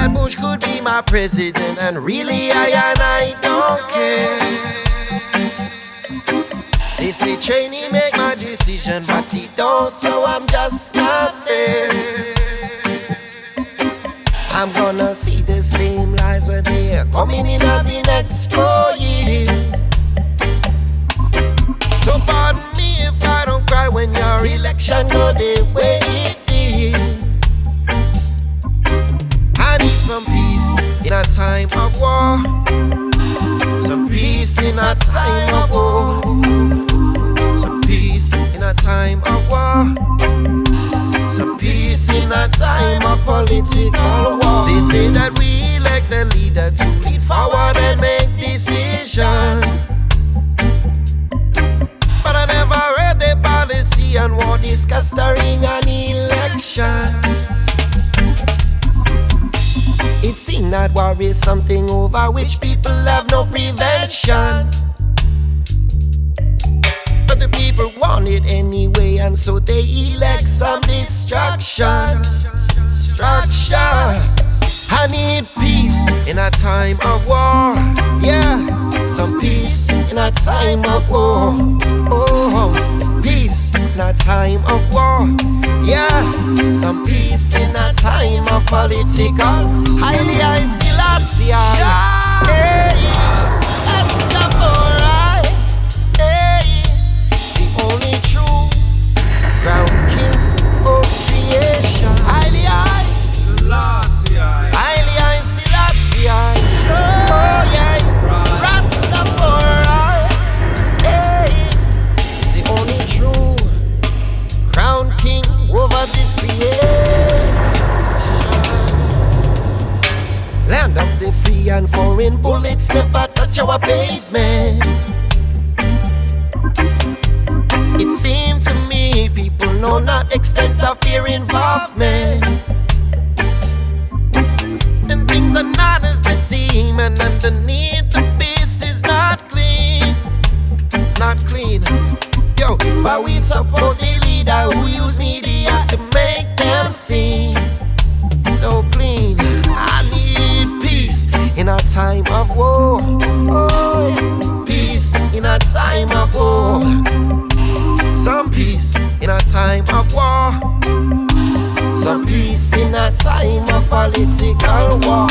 that Bush could be my president, and really I and I don't care. They say Cheney make my decision, but he don't, so I'm just not there. I'm gonna see the same lies when they're coming in on the next four years. So pardon me if I don't cry when your election go the in a time of war. Some peace in a time of war. Some peace in a time of war. Some peace in a time of political war. They say that we elect the leader to lead forward and make decisions. But I never heard the policy and war discussed It seems that war is something over which people have no prevention. But the people want it anyway, and so they elect some destruction. Destruction. I need peace in a time of war. Yeah, some peace in a time of war. Oh, a time of war. Yeah, some peace in a time of political. Highly I and bullets never touch our pavement. It seemed to me people know not extent of their involvement. And things are not as they seem, and underneath the beast is not clean. Not clean. Yo, but we support the leader who use media to make them seem time of war. Oh, peace in a time of war. Some peace in a time of war. Some peace in a time of political war.